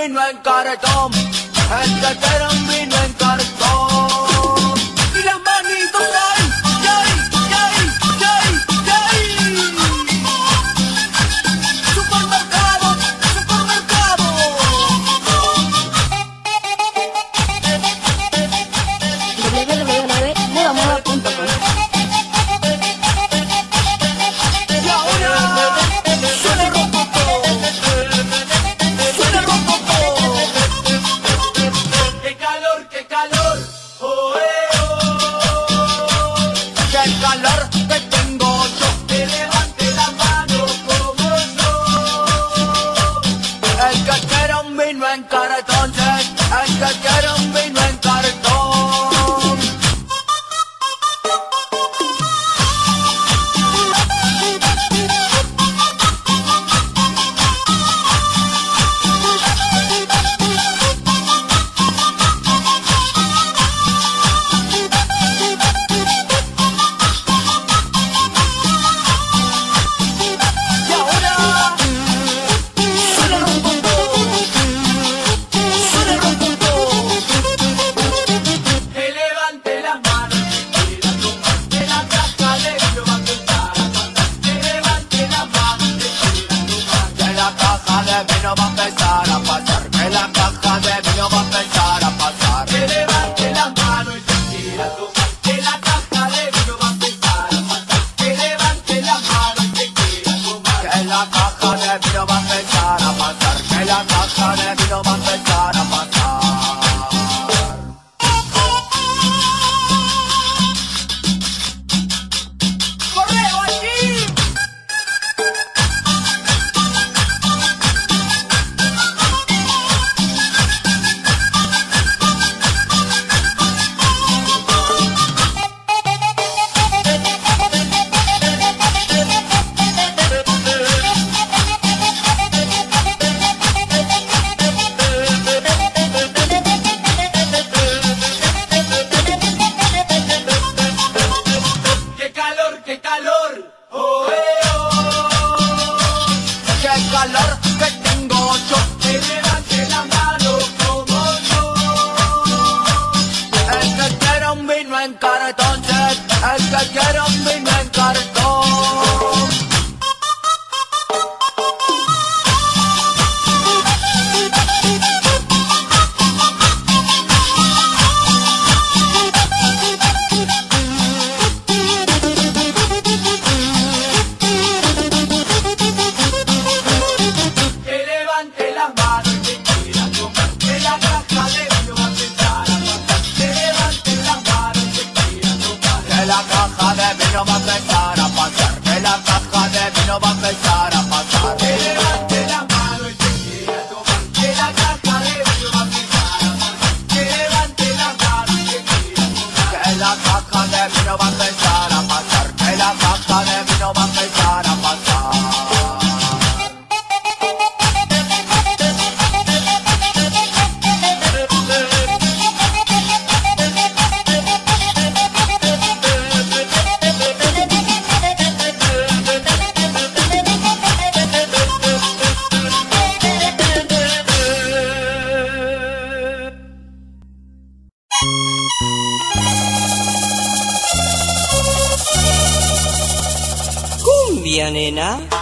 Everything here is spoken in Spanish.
camino en carretón, entre calor. la tarde vino va a empezar a pasar. Pero va Vianena.